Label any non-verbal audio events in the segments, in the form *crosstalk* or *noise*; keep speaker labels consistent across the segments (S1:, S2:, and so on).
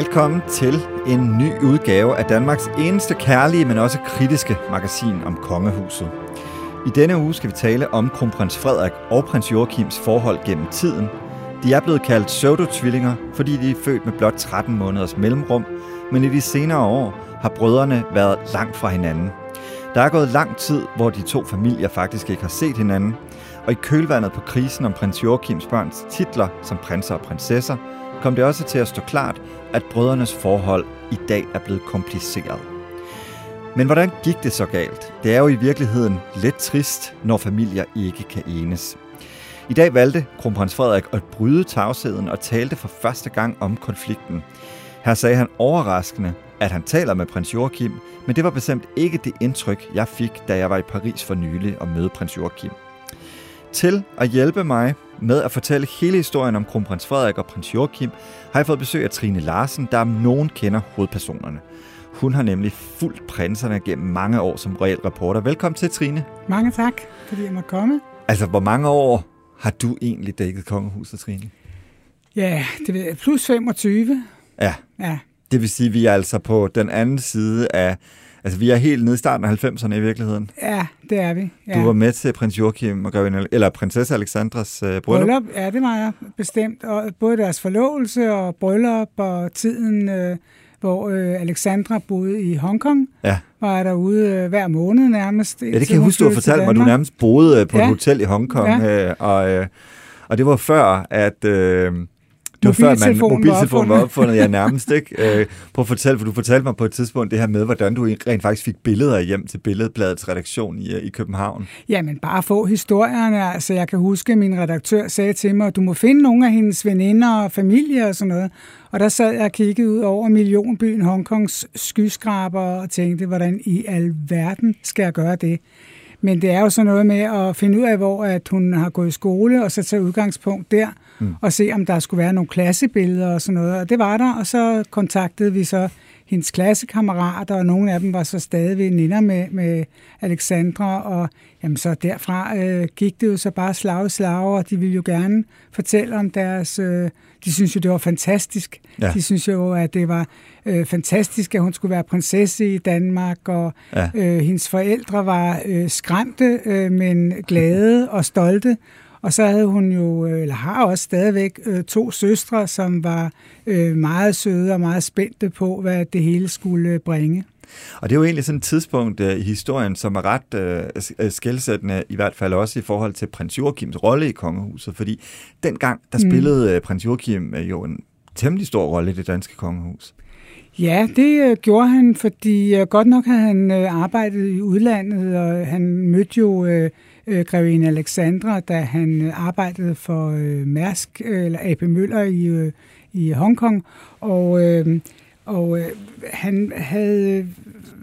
S1: Velkommen til en ny udgave af Danmarks eneste kærlige, men også kritiske magasin om kongehuset. I denne uge skal vi tale om kronprins Frederik og prins Joachims forhold gennem tiden. De er blevet kaldt pseudotvillinger, fordi de er født med blot 13 måneders mellemrum, men i de senere år har brødrene været langt fra hinanden. Der er gået lang tid, hvor de to familier faktisk ikke har set hinanden, og i kølvandet på krisen om prins Joachims børns titler som prinser og prinsesser, kom det også til at stå klart, at brødrenes forhold i dag er blevet kompliceret. Men hvordan gik det så galt? Det er jo i virkeligheden lidt trist, når familier ikke kan enes. I dag valgte kronprins Frederik at bryde tavsheden og talte for første gang om konflikten. Her sagde han overraskende, at han taler med prins Joachim, men det var bestemt ikke det indtryk, jeg fik, da jeg var i Paris for nylig og mødte prins Joachim. Til at hjælpe mig med at fortælle hele historien om kronprins Frederik og prins Joachim, har jeg fået besøg af Trine Larsen, der om nogen kender hovedpersonerne. Hun har nemlig fulgt prinserne gennem mange år som reelt reporter. Velkommen til, Trine.
S2: Mange tak, fordi jeg må komme.
S1: Altså, hvor mange år har du egentlig dækket kongehuset, Trine?
S2: Ja, det ved jeg. Plus 25.
S1: Ja.
S2: Ja.
S1: Det vil sige, at vi er altså på den anden side af... Altså, vi er helt nede i starten af 90'erne i virkeligheden.
S2: Ja, det er vi. Ja.
S1: Du var med til prins Joachim og grevinde, eller prinsesse Alexandras øh, bryllup.
S2: bryllup. Ja, det var jeg bestemt. Og både deres forlovelse og bryllup og tiden, øh, hvor øh, Alexandra boede i Hongkong,
S1: Ja.
S2: var jeg derude øh, hver måned nærmest.
S1: Ja, det kan jeg huske, du har fortalt mig, du nærmest boede øh, på ja. et hotel i Hongkong, ja. øh, og, øh, og det var før, at... Øh, det var før, man,
S2: Mobiltelefonen var opfundet.
S1: ja, nærmest, ikke? Øh, prøv at fortælle, for du fortalte mig på et tidspunkt det her med, hvordan du rent faktisk fik billeder hjem til Billedbladets redaktion i, øh, i København.
S2: Jamen, bare få historierne. Altså, jeg kan huske, at min redaktør sagde til mig, at du må finde nogle af hendes veninder og familie og sådan noget. Og der sad jeg og kiggede ud over millionbyen Hongkongs skyskraber og tænkte, hvordan i alverden skal jeg gøre det? Men det er jo sådan noget med at finde ud af, hvor at hun har gået i skole, og så tage udgangspunkt der, mm. og se, om der skulle være nogle klassebilleder og sådan noget. Og det var der, og så kontaktede vi så hendes klassekammerater, og nogle af dem var så stadig veninder med, med Alexandra, og jamen, så derfra øh, gik det jo så bare slag i slag, og de ville jo gerne fortælle om deres... Øh, de synes jo, det var fantastisk.
S1: Ja.
S2: De synes jo, at det var øh, fantastisk, at hun skulle være prinsesse i Danmark, og
S1: ja.
S2: øh, hendes forældre var øh, skræmte, øh, men glade og stolte. Og så havde hun jo, øh, eller har også stadigvæk, øh, to søstre, som var øh, meget søde og meget spændte på, hvad det hele skulle bringe.
S1: Og det er jo egentlig sådan et tidspunkt øh, i historien, som er ret øh, skældsættende, i hvert fald også i forhold til prins Joachims rolle i kongehuset, fordi dengang, der
S2: Mm.
S1: spillede øh, prins Joachim øh, jo en temmelig stor rolle i det danske kongehus.
S2: Ja, det øh, gjorde han, fordi øh, godt nok havde han øh, arbejdet i udlandet, og han mødte jo øh, øh, grevinde Alexandra, da han øh, arbejdede for øh, Mærsk, øh, eller AP Møller i, øh, i Hongkong, og, øh, og øh, han havde,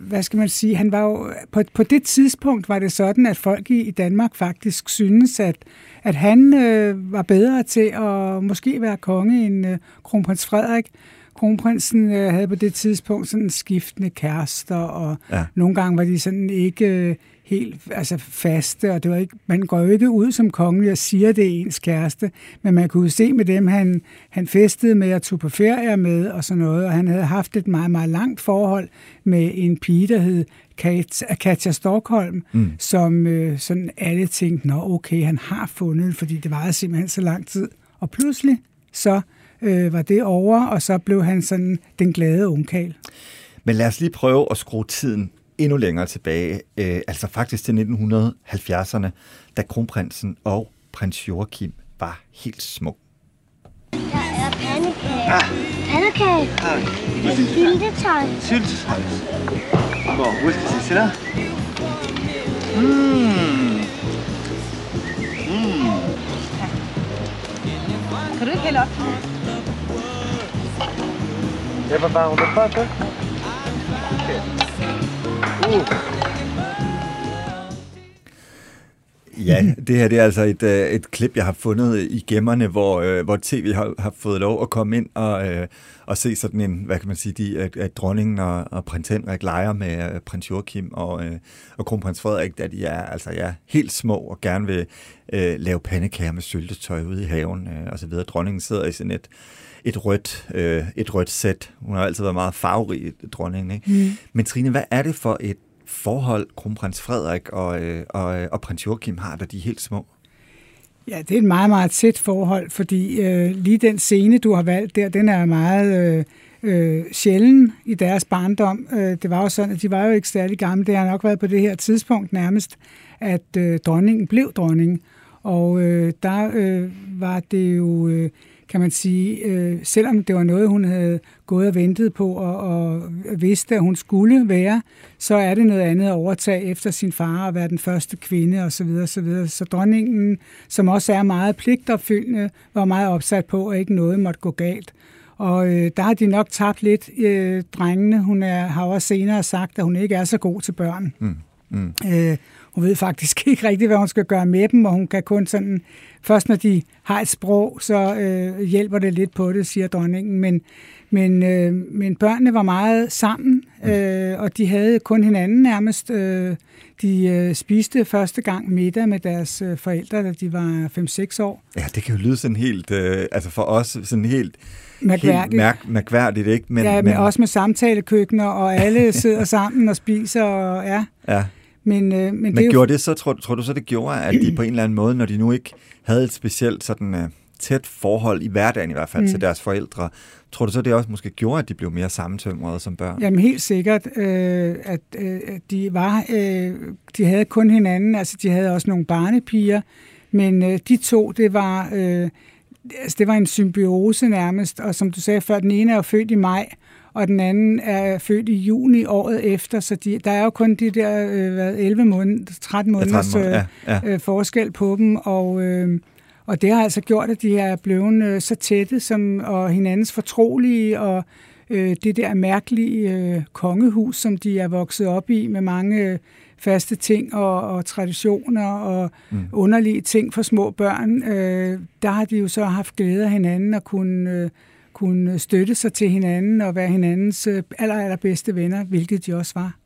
S2: hvad skal man sige, han var jo, på, på det tidspunkt var det sådan, at folk i, i Danmark faktisk synes, at, at han øh, var bedre til at måske være konge end øh, kronprins Frederik. Kronprinsen øh, havde på det tidspunkt sådan skiftende kærester, og
S1: Ja.
S2: nogle gange var de sådan ikke helt altså faste, og det var ikke, man går jo ikke ud som kongelig og siger, det er ens kæreste, men man kunne se med dem, han, han festede med og tog på ferie med og sådan noget, og han havde haft et meget, meget langt forhold med en pige, der hed Kat- Katja Stockholm, mm. som øh, sådan alle tænkte, nå okay, han har fundet, fordi det varede simpelthen så lang tid. Og pludselig så øh, var det over, og så blev han sådan den glade ungkal.
S1: Men lad os lige prøve at skrue tiden endnu længere tilbage, øh, altså faktisk til 1970'erne, da kronprinsen og prins Joachim var helt små.
S3: Der er pandekage. Ah. Pandekage. Ah. Syltetøj.
S4: Syltetøj. Où est-ce que c'est C'est là Mmh. Mmh.
S5: Kan du ikke hælde op?
S4: Ja, papa, on peut pas un peu Uh.
S1: Ja, det her det er altså et, øh, et klip, jeg har fundet i gemmerne, hvor, øh, hvor tv har, har fået lov at komme ind og, øh, og se sådan en, hvad kan man sige, de, at, at dronningen og, og prins Henrik leger med øh, prins Joachim og, øh, og kronprins Frederik, da de er, altså, ja, helt små og gerne vil øh, lave pandekager med syltetøj ude i haven øh, og så videre. Dronningen sidder i sådan et, et rødt, øh, et rødt sæt. Hun har altid været meget farverig, dronningen. Ikke? Mm. Men Trine, hvad er det for et forhold, kronprins Frederik og, øh, og, og prins Joachim har, da de er helt små?
S2: Ja, det er et meget, meget tæt forhold, fordi øh, lige den scene, du har valgt der, den er meget øh, øh, sjælden i deres barndom. Øh, det var jo sådan, at de var jo ikke særlig gamle. Det har nok været på det her tidspunkt nærmest, at øh, dronningen blev dronning. Og øh, der øh, var det jo... Øh, kan man sige, øh, selvom det var noget, hun havde gået og ventet på og, og vidste, at hun skulle være, så er det noget andet at overtage efter sin far og være den første kvinde osv. Så, videre, så, videre. så dronningen, som også er meget pligtopfyldende, var meget opsat på, at ikke noget måtte gå galt. Og øh, der har de nok tabt lidt øh, drengene. Hun er, har også senere sagt, at hun ikke er så god til børn. Mm. Mm. Øh, hun ved faktisk *laughs* ikke rigtigt, hvad hun skal gøre med dem, og hun kan kun sådan, først når de har et sprog, så øh, hjælper det lidt på det, siger dronningen. Men, men, øh, men børnene var meget sammen, øh, og de havde kun hinanden nærmest. Øh, de øh, spiste første gang middag med deres øh, forældre, da de var 5-6 år.
S1: Ja, det kan jo lyde sådan helt, øh, altså for os sådan helt
S2: mærkværdigt.
S1: Helt mærk, mærkværdigt, ikke?
S2: Men, ja, men, men også med samtalekøkkener, og alle *laughs* sidder sammen og spiser, og ja.
S1: ja.
S2: Men, øh, men,
S1: men
S2: det
S1: gjorde jo... det så, tror, tror du så, det gjorde, at de på en eller anden måde, når de nu ikke havde et specielt sådan uh, tæt forhold i hverdagen i hvert fald mm. til deres forældre, tror du så, det også måske gjorde, at de blev mere sammentømrede som børn?
S2: Jamen helt sikkert, øh, at øh, de var, øh, de havde kun hinanden, altså de havde også nogle barnepiger, men øh, de to, det var, øh, altså, det var en symbiose nærmest, og som du sagde før, den ene er født i maj, og den anden er født i juni året efter, så de, der er jo kun de der øh, hvad, 11 måneder, 13 måneders ja, 13 måneder, ja, ja. Øh, forskel på dem, og, øh, og det har altså gjort, at de er blevet øh, så tætte som, og hinandens fortrolige, og øh, det der mærkelige øh, kongehus, som de er vokset op i, med mange øh, faste ting og, og traditioner og mm. underlige ting for små børn, øh, der har de jo så haft glæde af hinanden og kunne... Øh, kunne støtte sig til hinanden og være hinandens øh, aller, allerbedste venner, hvilket de også var.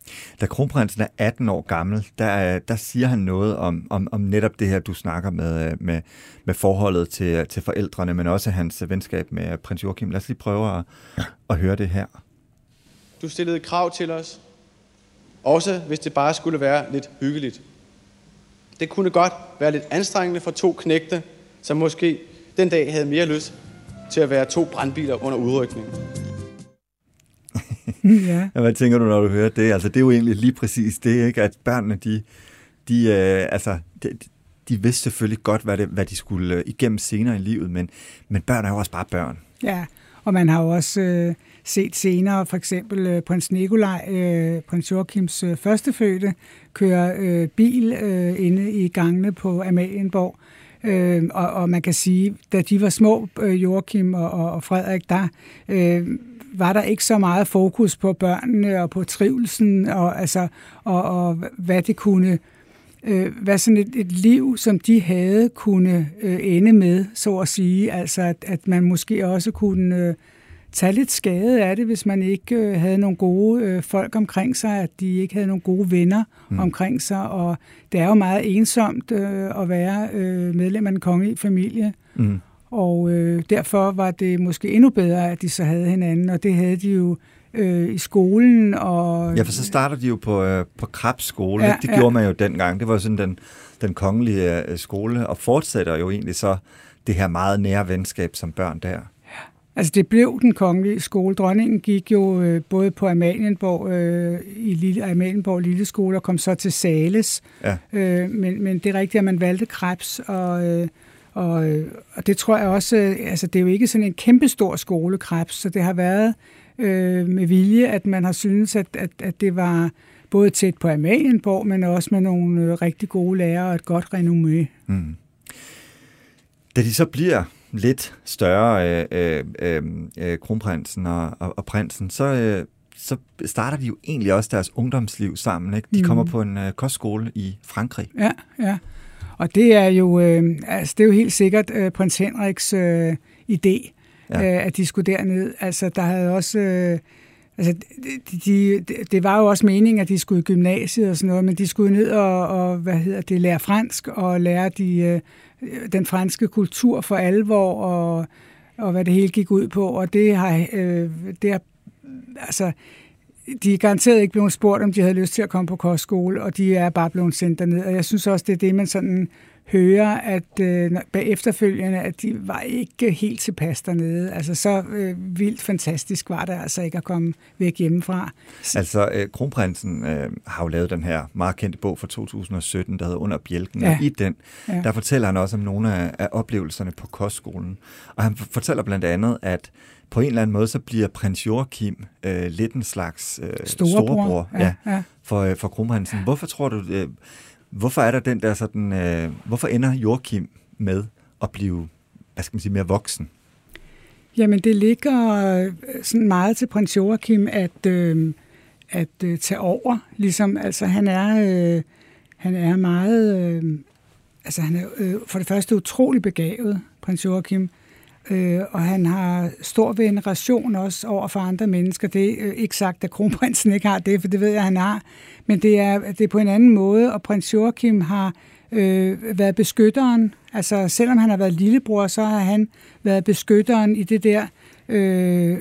S1: Da kronprinsen er 18 år gammel, der, der siger han noget om, om, om netop det her, du snakker med, øh, med, med forholdet til, til forældrene, men også hans venskab med prins Joachim. Lad os lige prøve at, at høre det her.
S5: Du stillede krav til os, også hvis det bare skulle være lidt hyggeligt. Det kunne godt være lidt anstrengende for to knægte, som måske den dag havde mere lyst til at være to brandbiler under udrykningen. *laughs*
S1: ja. Hvad tænker du, når du hører det? Altså, det er jo egentlig lige præcis det, ikke? at børnene, de, de, øh, altså, de, de vidste selvfølgelig godt, hvad, det, hvad de skulle øh, igennem senere i livet, men, men børn er jo også bare børn.
S2: Ja, og man har jo også øh, set senere, for eksempel øh, prins Nikolaj, øh, prins Joachims øh, førstefødte, køre øh, bil øh, inde i gangene på Amalienborg, Øh, og, og man kan sige, da de var små, øh, Joachim og, og Frederik, der øh, var der ikke så meget fokus på børnene og på trivelsen og, altså, og, og hvad det kunne øh, hvad sådan et, et liv, som de havde, kunne øh, ende med, så at sige. Altså, at, at man måske også kunne øh, tage lidt skade af det, hvis man ikke øh, havde nogle gode øh, folk omkring sig, at de ikke havde nogle gode venner mm. omkring sig. Og det er jo meget ensomt øh, at være øh, medlem af en kongelig familie. Mm. Og øh, derfor var det måske endnu bedre, at de så havde hinanden, og det havde de jo øh, i skolen. Og,
S1: ja, for så starter de jo på, øh, på Krabs skole. Ja, det gjorde ja. man jo dengang. Det var sådan den, den kongelige øh, skole, og fortsætter jo egentlig så det her meget nære venskab som børn der.
S2: Altså det blev den kongelige skole. Dronningen gik jo øh, både på Amalienborg, øh, i Lille, Amalienborg Lille Skole og kom så til Sales. Ja. Øh, men, men det er rigtigt, at man valgte Krebs, og, øh, og, øh, og det tror jeg også, øh, altså det er jo ikke sådan en kæmpestor skole, Krebs, så det har været øh, med vilje, at man har syntes, at, at, at det var både tæt på Amalienborg, men også med nogle øh, rigtig gode lærere og et godt renommé. Mm.
S1: Da de så bliver lidt større, øh, øh, øh, kronprinsen og, og, og prinsen, så, øh, så starter de jo egentlig også deres ungdomsliv sammen. Ikke? De mm. kommer på en øh, kostskole i Frankrig.
S2: Ja, ja. Og det er jo, øh, altså, det er jo helt sikkert øh, prins Henriks øh, idé, ja. øh, at de skulle derned. Altså, der havde også... Øh, altså, de, de, det var jo også meningen, at de skulle i gymnasiet og sådan noget, men de skulle ned og, og hvad hedder det, lære fransk og lære de, øh, Øh, den franske kultur for alvor og, og hvad det hele gik ud på. Og det har, øh, det har altså, de er garanteret ikke blevet spurgt, om de havde lyst til at komme på kostskole, og de er bare blevet sendt derned. Og jeg synes også, det er det, man sådan hører, at øh, efterfølgende, at de var ikke helt tilpas dernede. Altså så øh, vildt fantastisk var det altså ikke at komme væk hjemmefra.
S1: Altså, øh, kronprinsen øh, har jo lavet den her meget kendte bog fra 2017, der hedder Under bjælken, ja. og i den, ja. der fortæller han også om nogle af, af oplevelserne på kostskolen. Og han fortæller blandt andet, at på en eller anden måde, så bliver prins Joachim øh, lidt en slags øh, storebror, storebror ja, ja. For, øh, for kronprinsen. Hvorfor tror du, øh, hvorfor er der den der sådan, øh, hvorfor ender Joachim med at blive, hvad skal man sige, mere voksen?
S2: Jamen, det ligger øh, sådan meget til prins Joachim at, øh, at øh, tage over. Ligesom, altså, han er, øh, han er meget, øh, altså, han er øh, for det første utrolig begavet, prins Joachim. Øh, og han har stor veneration også over for andre mennesker. Det er øh, ikke sagt, at kronprinsen ikke har det, for det ved jeg, at han har. Men det er, det er på en anden måde, og prins Joachim har øh, været beskytteren. Altså selvom han har været lillebror, så har han været beskytteren i det der... Øh,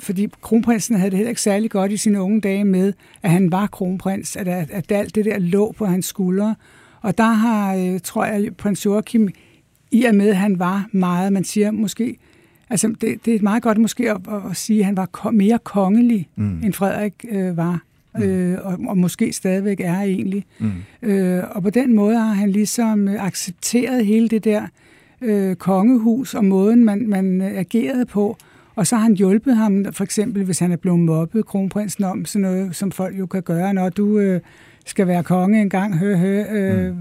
S2: fordi kronprinsen havde det heller ikke særlig godt i sine unge dage med, at han var kronprins, at, at, at alt det der lå på hans skuldre. Og der har, øh, tror jeg, prins Joachim i og med, at han var meget, man siger måske, altså det, det er meget godt måske at, at sige, at han var ko- mere kongelig, mm. end Frederik øh, var, mm. øh, og, og måske stadigvæk er egentlig. Mm. Øh, og på den måde har han ligesom accepteret hele det der øh, kongehus og måden, man, man agerede på, og så har han hjulpet ham, for eksempel hvis han er blevet mobbet, kronprinsen om sådan noget, som folk jo kan gøre, når du øh, skal være konge engang, hør, hør, øh, mm.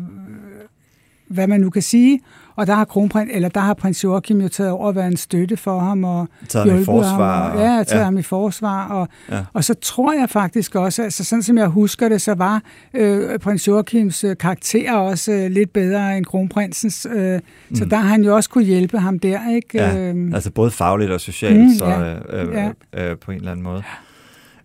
S2: hvad man nu kan sige. Og der har, kronprins, eller der har prins Joachim jo taget over at være en støtte for ham og
S1: taget hjulpet ham. I forsvar,
S2: ham. Og, ja, taget ja. ham i forsvar. Og, ja. og så tror jeg faktisk også, altså sådan som jeg husker det, så var øh, prins Joachims øh, karakter også øh, lidt bedre end kronprinsens. Øh, mm. Så der har han jo også kunne hjælpe ham der. Ikke?
S1: Ja, øh, altså både fagligt og socialt mm, så, ja. øh, øh, ja. øh, på en eller anden måde.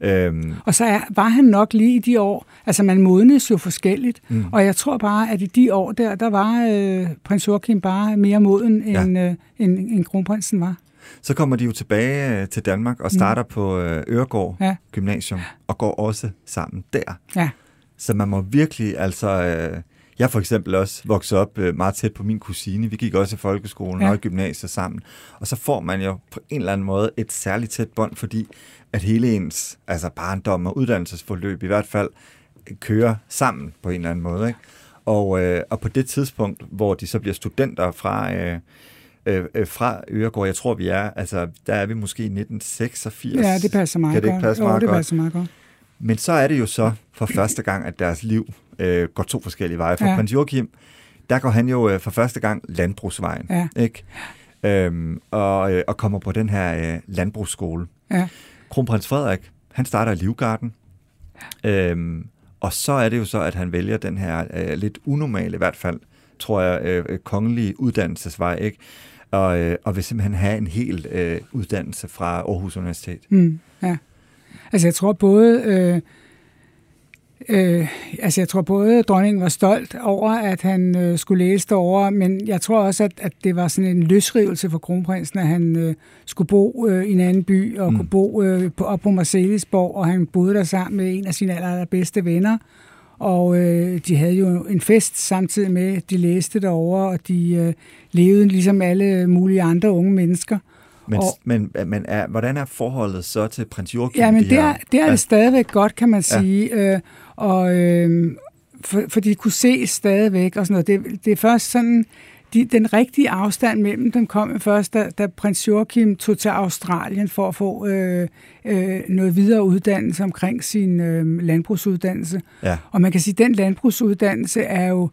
S2: Øhm. Og så er, var han nok lige i de år, altså man modnes jo forskelligt, mm. og jeg tror bare, at i de år der, der var øh, prins Joachim bare mere moden, ja. end, øh, end, end kronprinsen var.
S1: Så kommer de jo tilbage øh, til Danmark og starter mm. på øh, Øregård ja. Gymnasium, og går også sammen der. Ja. Så man må virkelig, altså... Øh, jeg for eksempel også vokset op øh, meget tæt på min kusine. Vi gik også i folkeskolen ja. og i gymnasiet sammen. Og så får man jo på en eller anden måde et særligt tæt bånd, fordi at hele ens altså barndom og uddannelsesforløb i hvert fald kører sammen på en eller anden måde. Ikke? Og, øh, og på det tidspunkt, hvor de så bliver studenter fra, øh, øh, øh fra Øregård, jeg tror vi er, altså der er vi måske i 1986.
S2: Ja, det passer meget
S1: Kan det ikke passe
S2: godt?
S1: meget
S2: jo, det passer meget godt.
S1: Men så er det jo så for første gang, at deres liv øh, går to forskellige veje. For ja. prins Joachim, der går han jo øh, for første gang landbrugsvejen, ja. ikke? Øhm, og, øh, og kommer på den her øh, landbrugsskole. Ja. Kronprins Frederik, han starter i Livgarden. Ja. Øhm, og så er det jo så, at han vælger den her øh, lidt unormale, i hvert fald, tror jeg, øh, øh kongelige uddannelsesvej, ikke? Og, øh, og vil simpelthen have en hel øh, uddannelse fra Aarhus Universitet.
S2: Mm, ja. Altså jeg tror både... Øh Øh, altså jeg tror både dronningen var stolt over, at han øh, skulle læse derovre, men jeg tror også, at, at det var sådan en løsrivelse for kronprinsen, at han øh, skulle bo øh, i en anden by og mm. kunne bo øh, på, op på Marcelisborg, og han boede der sammen med en af sine aller, bedste venner. Og øh, de havde jo en fest samtidig med, de læste derovre, og de øh, levede ligesom alle mulige andre unge mennesker.
S1: Men, og, men, men er, hvordan er forholdet så til prins Joachim?
S2: Ja, men de det er, det er det stadigvæk godt, kan man sige. Ja. Øh, og øh, for, for de kunne se stadigvæk og sådan noget. Det, det er først sådan, de, den rigtige afstand mellem dem kom først, da, da prins Joachim tog til Australien for at få øh, øh, noget videre uddannelse omkring sin øh, landbrugsuddannelse. Ja. Og man kan sige, at den landbrugsuddannelse er jo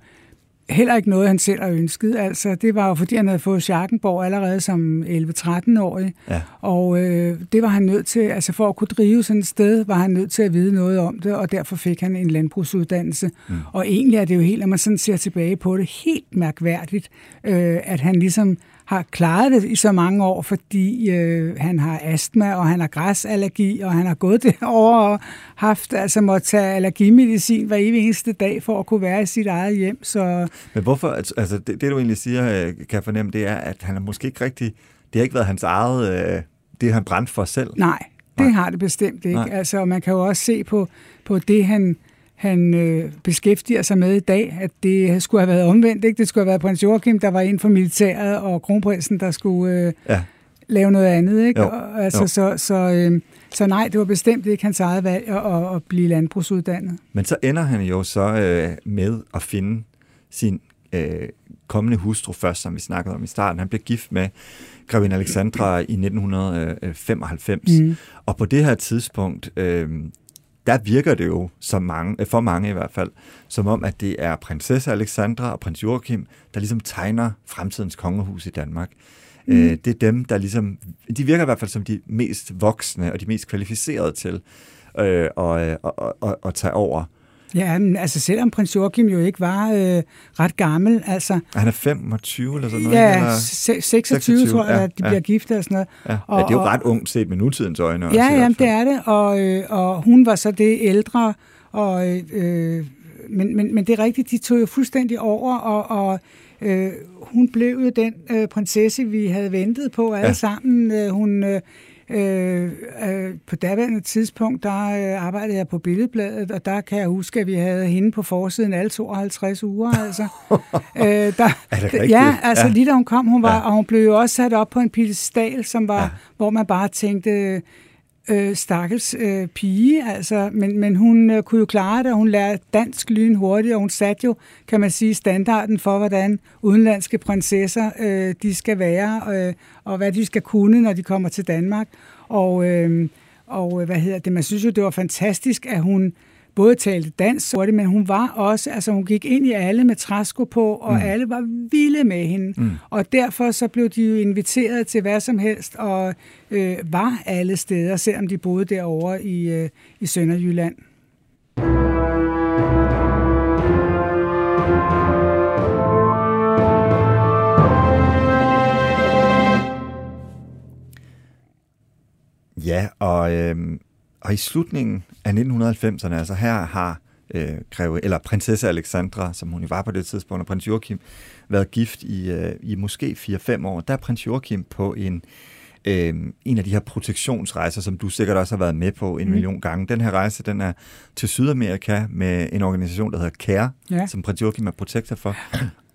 S2: heller ikke noget, han selv har ønsket. Altså, det var jo, fordi han havde fået Schackenborg allerede som 11-13-årig.
S1: Ja.
S2: Og øh, det var han nødt til, altså for at kunne drive sådan et sted, var han nødt til at vide noget om det, og derfor fik han en landbrugsuddannelse. Mm. Og egentlig er det jo helt, når man sådan ser tilbage på det, helt mærkværdigt, øh, at han ligesom har klaret det i så mange år, fordi øh, han har astma, og han har græsallergi, og han har gået *laughs* derover og haft, altså måtte tage allergimedicin hver evig eneste dag for at kunne være i sit eget hjem. Så...
S1: Men hvorfor, altså det, det du egentlig siger, øh, kan jeg fornemme, det er, at han er måske ikke rigtig, det har ikke været hans eget, øh, det han brændt for selv.
S2: Nej, det Nej. har det bestemt ikke. Nej. Altså, man kan jo også se på, på det, han han øh, beskæftiger sig med i dag, at det skulle have været omvendt. Ikke? Det skulle have været prins Joachim, der var inden for militæret, og kronprinsen, der skulle øh, ja. lave noget andet. Ikke?
S1: Jo.
S2: Og, altså,
S1: Jo.
S2: så, så, øh, så nej, det var bestemt ikke hans eget valg at, at, at blive landbrugsuddannet.
S1: Men så ender han jo så øh, med at finde sin øh, kommende hustru først, som vi snakkede om i starten. Han blev gift med grevinde Alexandra i 1995. Mm. Og på det her tidspunkt, øh, der virker det jo som mange, for mange i hvert fald, som om, at det er prinsesse Alexandra og prins Joachim, der ligesom tegner fremtidens kongehus i Danmark. Mm. Øh, det er dem, der ligesom, de virker i hvert fald som de mest voksne og de mest kvalificerede til øh, at, at, at, at, at tage over.
S2: Ja, men altså selvom prins Joachim jo ikke var øh, ret gammel, altså...
S1: Han er 25 eller sådan noget?
S2: Ja,
S1: eller?
S2: 26, 26 tror jeg,
S1: ja,
S2: at de bliver
S1: ja.
S2: gift og sådan noget.
S1: Ja,
S2: og,
S1: ja, det er jo ret ungt set med nutidens øjne.
S2: Ja, jamen, det er det, og, øh, og hun var så det ældre, og, øh, men, men, men det er rigtigt, de tog jo fuldstændig over, og, og øh, hun blev jo den øh, prinsesse, vi havde ventet på alle
S1: ja.
S2: sammen. Øh, hun... Øh, Øh, øh, på daværende tidspunkt, der øh, arbejdede jeg på Billedbladet, og der kan jeg huske, at vi havde hende på forsiden alle 52 uger. Altså. *laughs* øh, der,
S1: Er det rigtigt?
S2: Ja, altså
S1: Ja.
S2: lige da hun kom, hun var,
S1: Ja.
S2: og hun blev jo også sat op på en piedestal, som var,
S1: ja.
S2: hvor man bare tænkte, øh, stakkels øh, pige, altså, men, men hun øh, kunne jo klare det, og hun lærte dansk lyn hurtigt, og hun satte jo, kan man sige, standarden for, hvordan udenlandske prinsesser øh, de skal være, øh, og hvad de skal kunne, når de kommer til Danmark. Og, øh, og øh, hvad hedder det, man synes jo, det var fantastisk, at hun både talte dansk hurtigt, men hun var også, altså hun gik ind i alle med træsko på, og mm. alle var vilde med hende. Mm. Og derfor så blev de jo inviteret til hvad som helst, og øh, var alle steder, selvom de boede derovre i, øh, i Sønderjylland.
S1: Ja, og, øh, og i slutningen af 1990'erne, altså her har øh, greve, eller prinsesse Alexandra, som hun jo var på det tidspunkt, og prins Joachim, været gift i, øh, i måske 4-5 år. Der er prins Joachim på en, øh, en af de her protektionsrejser, som du sikkert også har været med på en mm. million gange. Den her rejse, den er til Sydamerika med en organisation, der hedder CARE,
S2: Ja.
S1: som prins Joachim er protektor for.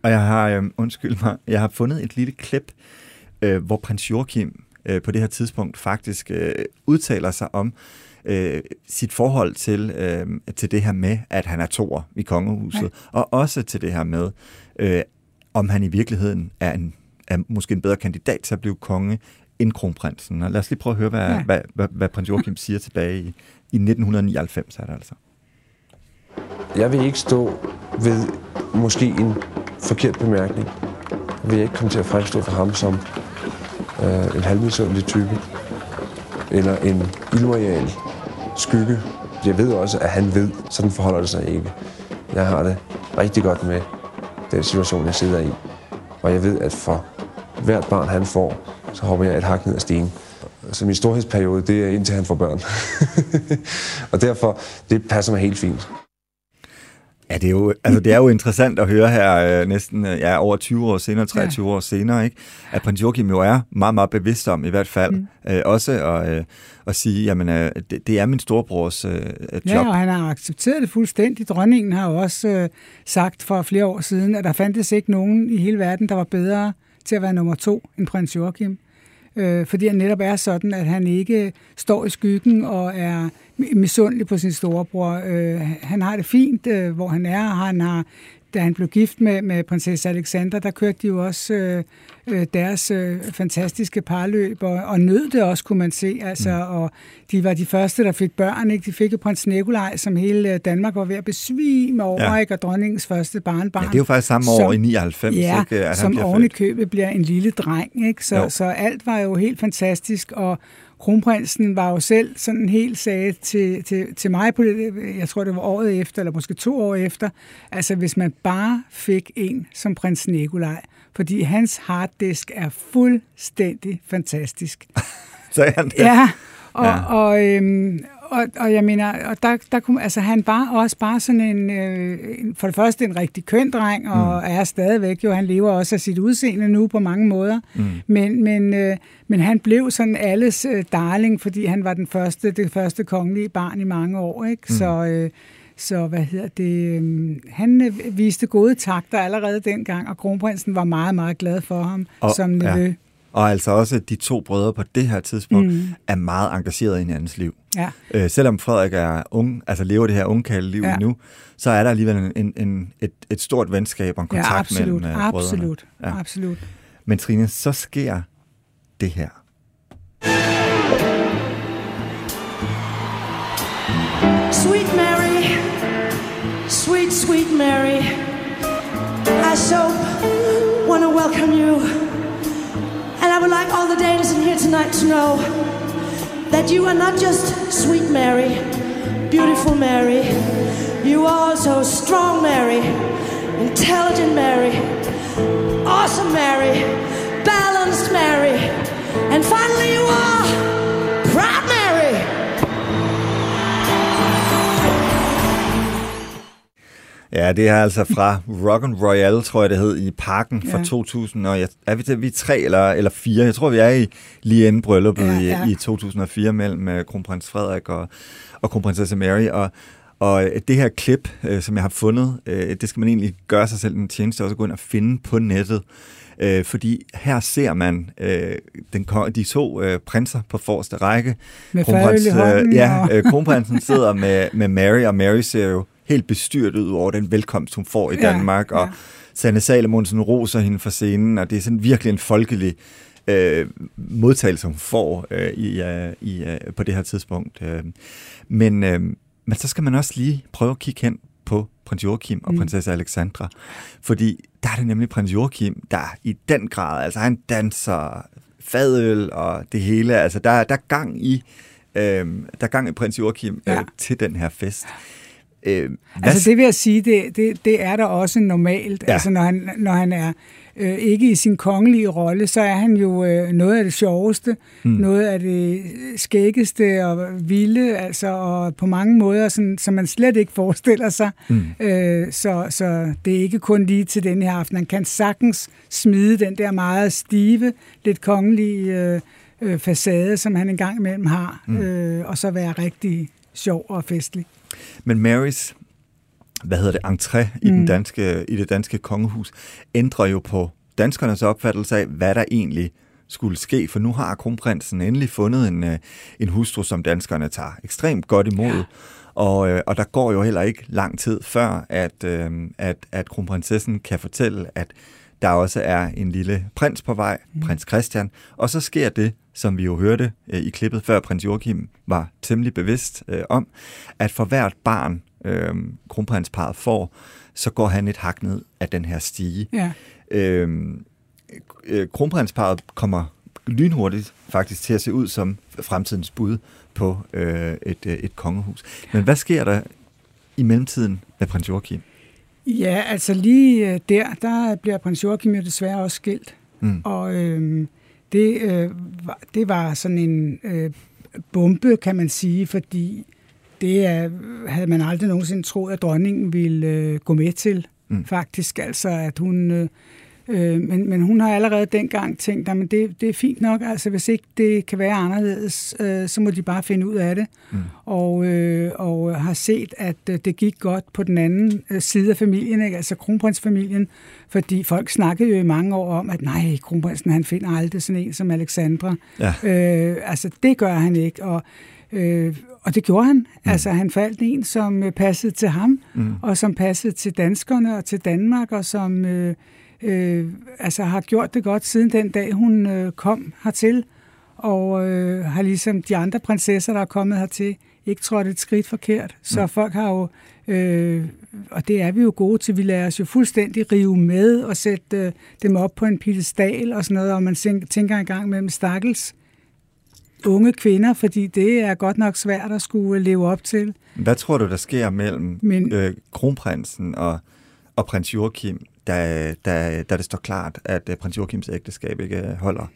S1: Og jeg har, øh, undskyld mig, jeg har fundet et lille klip, øh, hvor prins Joachim øh, på det her tidspunkt faktisk øh, udtaler sig om øh, sit forhold til, øh, til det her med, at han er toer i kongehuset, ja. og også til det her med, øh, om han i virkeligheden er, en, er måske en bedre kandidat til at blive konge end kronprinsen. Og lad os lige prøve at høre, hvad, ja. Hvad, hvad, hvad prins Joachim *laughs* siger tilbage i, i 1999, er det altså.
S6: Jeg vil ikke stå ved måske en forkert bemærkning. Vil jeg ikke komme til at fremstå for ham som øh, en halvmisundelig type. Eller en illoyal skygge. Jeg ved også, at han ved, sådan forholder det sig ikke. Jeg har det rigtig godt med den situation, jeg sidder i. Og jeg ved, at for hvert barn, han får, så hopper jeg et hak ned ad stigen. Så min storhedsperiode, det er indtil han får børn. *laughs* og derfor, det passer mig helt fint.
S1: Ja, det er jo, altså, det er jo *laughs* interessant at høre her øh, næsten øh, ja, over 20 år senere, 23 ja. år senere, ikke? at prins Joachim jo er meget, meget bevidst om i hvert fald mm. øh, også at, øh, at sige, jamen øh, det, det er min storebrors øh, job.
S2: Ja, og han har accepteret det fuldstændig. Dronningen har jo også øh, sagt for flere år siden, at der fandtes ikke nogen i hele verden, der var bedre til at være nummer to end prins Joachim. Øh, fordi han netop er sådan, at han ikke står i skyggen og er misundelig på sin storebror. Øh, han har det fint, øh, hvor han er. Han har da han blev gift med, med prinsesse Alexander, der kørte de jo også øh, øh, deres øh, fantastiske parløb, og, og nød det også, kunne man se. Altså, mm. Og de var de første, der fik børn. Ikke? De fik jo prins Nikolaj, som hele Danmark var ved at besvime over, ja. ikke? og dronningens første barnbarn.
S1: Ja, det er jo faktisk samme år som, i 99.
S2: Ja,
S1: ikke?
S2: At som oven i købet bliver en lille dreng. Ikke? Så, så alt var jo helt fantastisk, og kronprinsen var jo selv sådan helt sagde til, til, til mig, på det, jeg tror det var året efter, eller måske to år efter, altså hvis man bare fik en som prins Nikolaj, fordi hans harddisk er fuldstændig fantastisk. *laughs*
S1: Sagde han det?
S2: Ja, og, ja. og, øhm, og, og jeg mener, og der, der kunne, altså han var også bare sådan en, øh, for det første en rigtig køn dreng, og mm. er stadigvæk jo, han lever også af sit udseende nu på mange måder, mm. men, men, øh, men han blev sådan alles øh, darling, fordi han var den første, det første kongelige barn i mange år, ikke? Mm. Så, øh, så hvad hedder det, øh, han øh, viste gode takter allerede dengang, og kronprinsen var meget, meget glad for ham og, som nevø. Ja.
S1: Og altså også de to brødre på det her tidspunkt mm. er meget engageret i hinandens liv.
S2: Ja.
S1: Øh, selvom Frederik er ung, altså lever det her ungkalde-liv ja. endnu, så er der alligevel en, en, et, et stort venskab og en kontakt ja,
S2: absolut,
S1: mellem uh, brødrene.
S2: Absolut, ja. absolut.
S1: Men Trine, så sker det her.
S7: Sweet Mary, sweet, sweet Mary, I so want to welcome you I would like all the dames in here tonight to know that you are not just sweet Mary, beautiful Mary, you are also strong Mary, intelligent Mary, awesome Mary, balanced Mary,
S1: Ja, det er altså fra Rock and Royale, tror jeg det hed, i parken ja. fra 2000. Og jeg, er vi, til, vi er tre eller, eller fire? Jeg tror, vi er i lige inden brylluppet ja, ja. I, i 2004 mellem uh, kronprins Frederik og, og kronprinsesse Mary. Og, og øh, det her klip, uh, som jeg har fundet, uh, det skal man egentlig gøre sig selv en tjeneste også at gå ind og finde på nettet. Uh, fordi her ser man uh, den, de to uh, prinser på forreste række.
S2: Med Kronprins.
S1: Uh, ja, uh, kronprinsen sidder med, med Mary, og Mary ser jo helt bestyrtet ud over den velkomst, hun får i ja, Danmark, og ja. Sanne Salomonsen roser hende for scenen, og det er sådan virkelig en folkelig øh, modtagelse, hun får øh, i, øh, i, øh, på det her tidspunkt. Øh. Men, øh, men så skal man også lige prøve at kigge hen på prins Joachim og mm. prinsesse Alexandra, fordi der er det nemlig prins Joachim, der i den grad, altså han danser fadøl og det hele, altså der, der er gang i øh, der er gang i prins Joachim øh, ja. til den her fest.
S2: Øh, altså det vil jeg sige, det, det, det er der også normalt. Ja. Altså når han, når han er øh, ikke i sin kongelige rolle, så er han jo øh, noget af det sjoveste, mm. noget af det skæggeste og vilde, altså og på mange måder, sådan, som man slet ikke forestiller sig. Mm. Øh, så, så det er ikke kun lige til denne her aften. Han kan sagtens smide den der meget stive, lidt kongelige øh, øh, facade, som han engang imellem har, mm. øh, og så være rigtig sjov og festlig.
S1: Men Marys hvad hedder det, entré i, mm. den danske, i det danske kongehus, ændrer jo på danskernes opfattelse af, hvad der egentlig skulle ske, for nu har kronprinsen endelig fundet en, øh, en hustru, som danskerne tager ekstremt godt imod. Ja. Og, øh, og der går jo heller ikke lang tid før, at, øh, at, at kronprinsessen kan fortælle, at der også er en lille prins på vej, mm. prins Christian, og så sker det, som vi jo hørte øh, i klippet før, prins Joachim var temmelig bevidst øh, om, at for hvert barn, øh, kronprinsparet får, så går han et hak ned af den her stige.
S2: Ja.
S1: Øh, øh, kronprinsparet kommer lynhurtigt faktisk til at se ud som fremtidens bud på øh, et, øh, et kongehus. Men hvad sker der i mellemtiden med prins Joachim?
S2: Ja, altså lige øh, der, der bliver prins Joachim jo desværre også skilt. Mm. Og øh, det, øh, var, det var sådan en øh, bombe, kan man sige, fordi det er, havde man aldrig nogensinde troet, at dronningen ville øh, gå med til. Mm. Faktisk altså, at hun øh, Øh, men, men hun har allerede dengang tænkt, at det, det er fint nok, altså hvis ikke det kan være anderledes, øh, så må de bare finde ud af det. Mm. Og, øh, og har set, at øh, det gik godt på den anden øh, side af familien, ikke? altså kronprinsfamilien, fordi folk snakkede jo i mange år om, at nej, kronprinsen han finder aldrig sådan en som Alexandra. Ja. Øh, altså det gør han ikke, og Øh, og det gjorde han. Mm. Altså, han faldt en, som øh, passede til ham, mm. og som passede til danskerne og til Danmark, og som øh, øh, altså, har gjort det godt siden den dag, hun øh, kom hertil, og øh, har ligesom de andre prinsesser, der er kommet hertil, ikke trådt et skridt forkert. Så mm. folk har jo, øh, og det er vi jo gode til, vi lader os jo fuldstændig rive med og sætte øh, dem op på en pedestal og sådan noget, og man tænker engang mellem stakkels unge kvinder, fordi det er godt nok svært at skulle leve op til.
S1: Hvad tror du, der sker mellem Men, øh, kronprinsen og, og prins Joachim, da, da, da det står klart, at øh, prins Joachims ægteskab ikke øh, holder?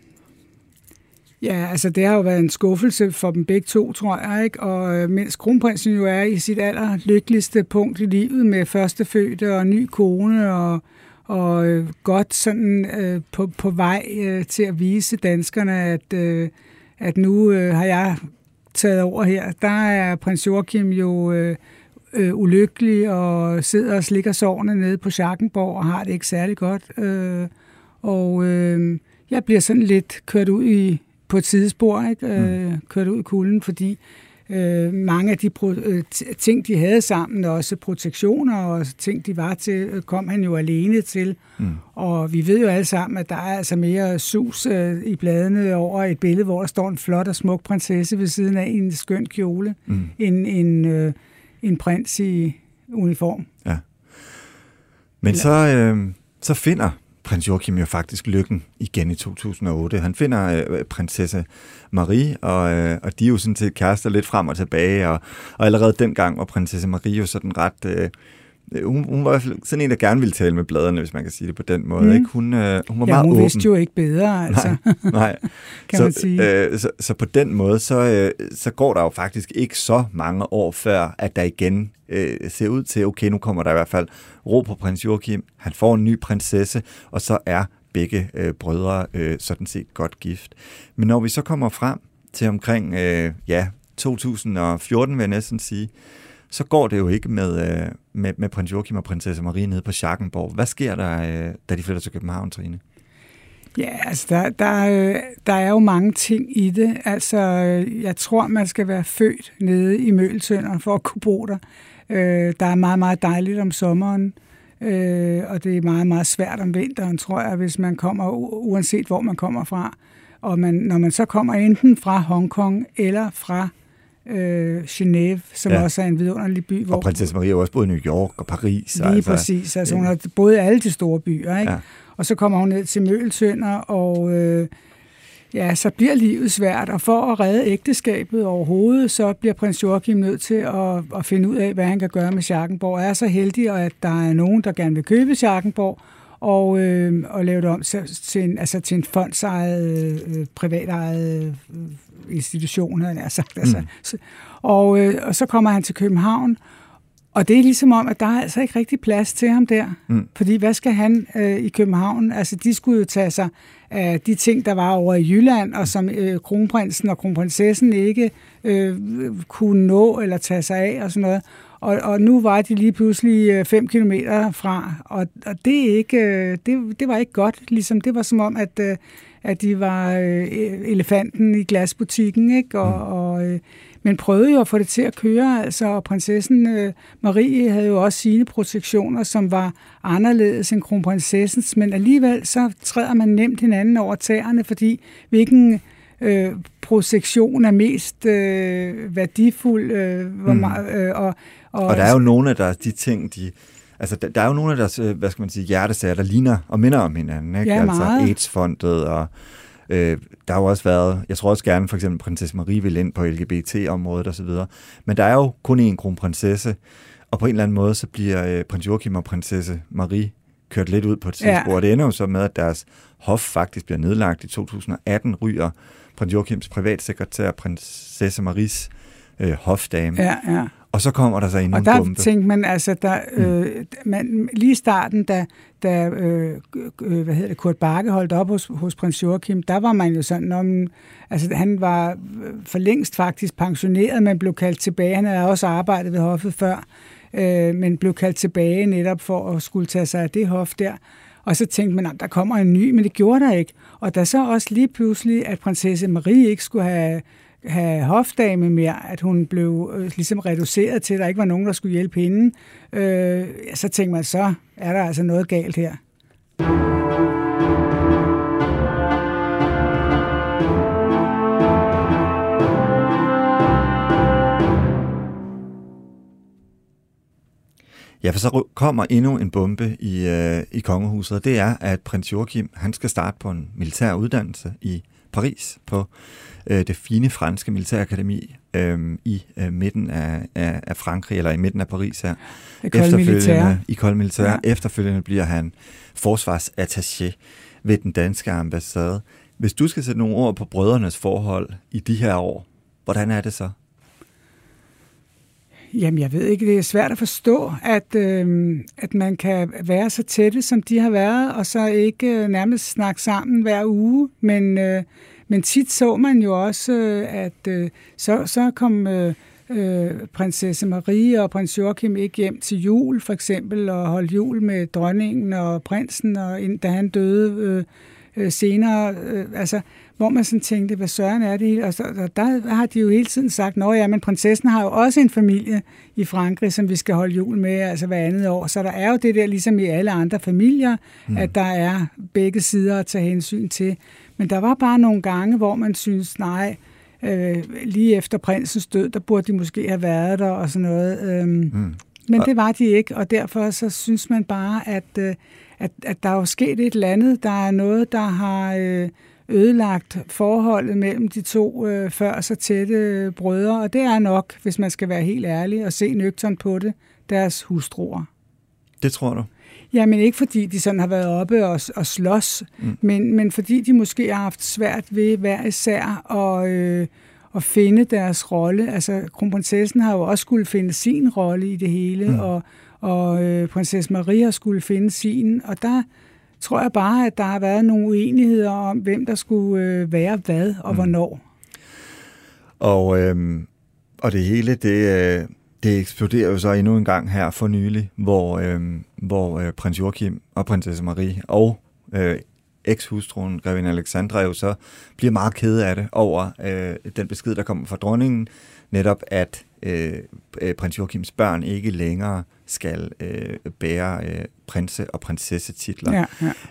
S2: Ja, altså det har jo været en skuffelse for dem begge to, tror jeg, ikke? Og øh, mens kronprinsen jo er i sit aller lykkeligste punkt i livet med førstefødte og ny kone og, og øh, godt sådan øh, på, på vej øh, til at vise danskerne, at, øh, at nu øh, har jeg taget over her. Der er prins Joachim jo øh, øh, ulykkelig og sidder og slikker sårene nede på Schackenborg og har det ikke særlig godt. Øh, og øh, jeg bliver sådan lidt kørt ud i på et sidespor, ikke? Øh, mm. kørt ud i kulden, fordi øh, mange af de pro- øh, ting, de havde sammen, også protektioner og ting, de var til, kom han jo alene til. Mm. Og vi ved jo alle sammen, at der er altså mere sus øh, i bladene over et billede, hvor der står en flot og smuk prinsesse ved siden af en skøn kjole, mm. en, en, øh, en prins i uniform.
S1: Ja. Men så, øh, så finder prins Joachim jo faktisk lykken igen i 2008. Han finder øh, prinsesse Marie, og, øh, og de er jo sådan set kærester lidt frem og tilbage, og, og allerede dengang var prinsesse Marie jo sådan ret... Øh, hun, hun var i hvert fald sådan en, der gerne ville tale med bladerne, hvis man kan sige det på den måde. Mm. Ikke? Hun, øh, hun var ja, meget
S2: hun
S1: åben.
S2: vidste jo ikke bedre, altså. *laughs*
S1: Nej, nej. *laughs*
S2: kan
S1: så,
S2: man sige.
S1: Øh, så, så på den måde, så, øh, så går der jo faktisk ikke så mange år før, at der igen øh, ser ud til, okay, nu kommer der i hvert fald ro på prins Joachim, han får en ny prinsesse, og så er begge øh, brødre øh, sådan set godt gift. Men når vi så kommer frem til omkring, øh, ja, 2014 vil jeg næsten sige, så går det jo ikke med, øh, med, med prins Joachim og prinsesse Marie nede på Schackenborg. Hvad sker der, øh, da de flytter til København, Trine?
S2: Ja, altså der, der, øh, der er jo mange ting i det. Altså, øh, jeg tror, man skal være født nede i Møltønder for at kunne bo der. Øh, der er meget, meget dejligt om sommeren, øh, og det er meget, meget svært om vinteren, tror jeg, hvis man kommer, uanset hvor man kommer fra. Og man, når man så kommer enten fra Hongkong eller fra øh, Genève, som ja. også er en vidunderlig by.
S1: Hvor, og prinsesse Maria har også boet i New York og Paris.
S2: Lige altså, præcis. Altså, hun har boet i alle de store byer. Ikke? Ja. Og så kommer hun ned til Mølsønder, og øh, ja, så bliver livet svært. Og for at redde ægteskabet overhovedet, så bliver prins Joachim nødt til at, at finde ud af, hvad han kan gøre med Schackenborg. Er så heldig, at der er nogen, der gerne vil købe Schackenborg, og, øh, og lave det om til en, altså til en fondsejet, øh, privatejet øh, institution, havde jeg sagt. Altså. Mm. Og, øh, og så kommer han til København, og det er ligesom om, at der er altså ikke rigtig plads til ham der. Mm. Fordi hvad skal han øh, i København? Altså, de skulle jo tage sig af de ting, der var over i Jylland, og som øh, kronprinsen og kronprinsessen ikke øh, kunne nå eller tage sig af og sådan noget. Og, og nu var de lige pludselig 5 øh, kilometer fra, og, og det, er ikke, øh, det, det var ikke godt. Ligesom, det var som om, at, øh, at de var elefanten i glasbutikken, ikke? Og, mm. og, men prøvede jo at få det til at køre, altså, og prinsessen Marie havde jo også sine protektioner, som var anderledes end kronprinsessens, men alligevel så træder man nemt hinanden over tæerne, fordi hvilken øh, prosektion er mest øh, værdifuld, øh, hvor mm. meget, øh, og,
S1: og, og der er jo nogle af der, de ting, de... Altså, der, der er jo nogle af deres, øh, hvad skal man sige, hjertesager, der ligner og minder om hinanden. Ikke?
S2: Ja,
S1: altså AIDS-fondet, og øh, der har jo også været, jeg tror også gerne, for eksempel prinsesse Marie vil ind på LGBT-området osv., men der er jo kun én kronprinsesse, og på en eller anden måde, så bliver øh, prins Joachim og prinsesse Marie kørt lidt ud på et tidsspor. Ja. Det ender jo så med, at deres hof faktisk bliver nedlagt i 2018, ryger prins Joachims privatsekretær, prinsesse Maries øh, hofdame.
S2: Ja, ja.
S1: Og så kommer der så en
S2: Og der bombe. tænkte man, altså, der, mm. øh, man, lige i starten, da, da øh, øh, hvad hedder det, Kurt Bakke holdt op hos, hos prins Joachim, der var man jo sådan om, altså han var øh, for længst faktisk pensioneret, men blev kaldt tilbage. Han havde også arbejdet ved hoffet før, øh, men blev kaldt tilbage netop for at skulle tage sig af det hof der. Og så tænkte man, at der kommer en ny, men det gjorde der ikke. Og der så også lige pludselig, at prinsesse Marie ikke skulle have have hofdame mere, at hun blev øh, ligesom reduceret til, at der ikke var nogen, der skulle hjælpe hende, øh, så tænkte man, så er der altså noget galt her.
S1: Ja, for så kommer endnu en bombe i, øh, i kongehuset, og det er, at prins Joachim han skal starte på en militær uddannelse i Paris på øh, det fine franske militærakademi øh, i øh, midten af, af, af Frankrig, eller i midten af Paris her.
S2: Efterfølgende,
S1: I Kold Militær. Ja. Efterfølgende bliver han forsvarsattaché ved den danske ambassade. Hvis du skal sætte nogle ord på brødrenes forhold i de her år, hvordan er det så?
S2: Jamen, jeg ved ikke, det er svært at forstå, at, øh, at man kan være så tætte, som de har været, og så ikke øh, nærmest snakke sammen hver uge. Men, øh, men tit så man jo også, øh, at øh, så, så kom øh, øh, prinsesse Marie og prins Joachim ikke hjem til jul, for eksempel, og holdt jul med dronningen og prinsen, og da han døde øh, øh, senere. Øh, altså, hvor man sådan tænkte, hvad søren er det? Og, så, og der har de jo hele tiden sagt, at ja, men prinsessen har jo også en familie i Frankrig, som vi skal holde jul med, altså hver andet år. Så der er jo det der, ligesom i alle andre familier, mm. at der er begge sider at tage hensyn til. Men der var bare nogle gange, hvor man synes, nej, øh, lige efter prinsens død, der burde de måske have været der og sådan noget. Øhm, mm. Men det var de ikke, og derfor så synes man bare, at, øh, at, at der er jo sket et eller andet. Der er noget, der har... Øh, ødelagt forholdet mellem de to øh, før så tætte øh, brødre, og det er nok, hvis man skal være helt ærlig og se nøgtern på det, deres hustruer.
S1: Det tror du?
S2: Jamen ikke fordi de sådan har været oppe og, og slås, mm. men, men fordi de måske har haft svært ved hver især at, øh, at finde deres rolle. Altså kronprinsessen har jo også skulle finde sin rolle i det hele, mm. og, og øh, prinsesse Maria skulle finde sin, og der tror jeg bare, at der har været nogle uenigheder om, hvem der skulle øh, være hvad og mm. hvornår.
S1: Og, øh, og det hele, det, øh, det eksploderer jo så endnu en gang her for nylig, hvor, øh, hvor øh, prins Joachim og prinsesse Marie og øh, ekshustruen, Grevin Alexandra, jo så bliver meget kede af det over øh, den besked, der kommer fra dronningen, netop at øh, øh, prins Joachims børn ikke længere skal øh, bære øh, prinse- og prinsessetitler. Ja,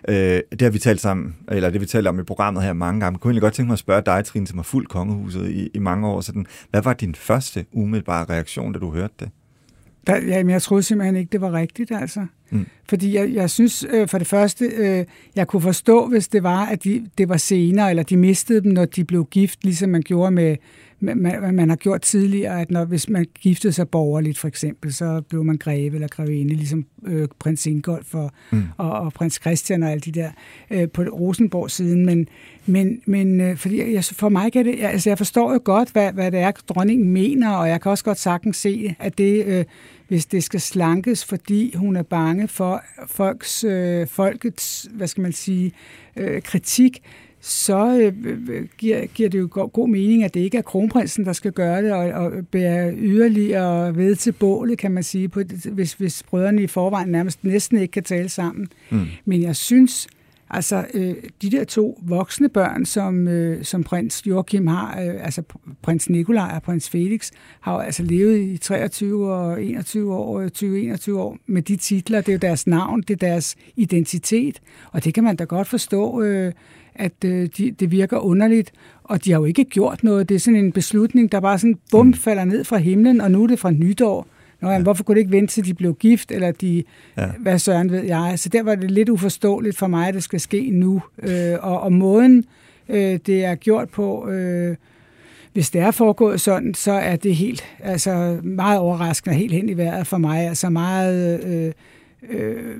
S1: ja. Øh, det har vi talt sammen, eller det vi talt om i programmet her mange gange. Jeg kunne egentlig godt tænke mig at spørge dig, Trine, som har fulgt kongehuset i, i mange år. Sådan, hvad var din første umiddelbare reaktion, da du hørte det?
S2: Der, jamen, jeg troede simpelthen ikke, det var rigtigt, altså. Mm. Fordi jeg, jeg synes, øh, for det første, øh, jeg kunne forstå, hvis det var, at de, det var senere, eller de mistede dem, når de blev gift, ligesom man gjorde med, man, man har gjort tidligere, at når, hvis man giftede sig borgerligt for eksempel, så blev man greve eller grevinde, ligesom øh, prins Ingolf og, mm. og, og prins Christian og alle de der øh, på Rosenborg-siden. Men, men, men øh, fordi jeg, for mig kan det, altså jeg forstår jo godt, hvad, hvad det er, dronningen mener, og jeg kan også godt sagtens se, at det, øh, hvis det skal slankes, fordi hun er bange for folks, øh, folkets, hvad skal man sige, øh, kritik, så øh, øh, giver, giver det jo god mening, at det ikke er kronprinsen, der skal gøre det, og, og bære yderligere ved til bålet, kan man sige, på, hvis, hvis brødrene i forvejen nærmest næsten ikke kan tale sammen. Mm. Men jeg synes, altså øh, de der to voksne børn, som, øh, som prins Joachim har, øh, altså prins Nikolaj og prins Felix, har jo altså levet i 23 og 21 år, 20-21 år med de titler. Det er jo deres navn, det er deres identitet, og det kan man da godt forstå, øh, at øh, de, det virker underligt, og de har jo ikke gjort noget. Det er sådan en beslutning, der bare sådan bum mm. falder ned fra himlen, og nu er det fra nytår. Nå, ja. hvorfor kunne det ikke vente til de blev gift, eller de, ja. hvad søren ved jeg. Så der var det lidt uforståeligt for mig, at det skal ske nu. Øh, og, og måden, øh, det er gjort på, øh, hvis det er foregået sådan, så er det helt, altså meget overraskende, helt hen i vejret for mig. Altså meget... Øh, øh,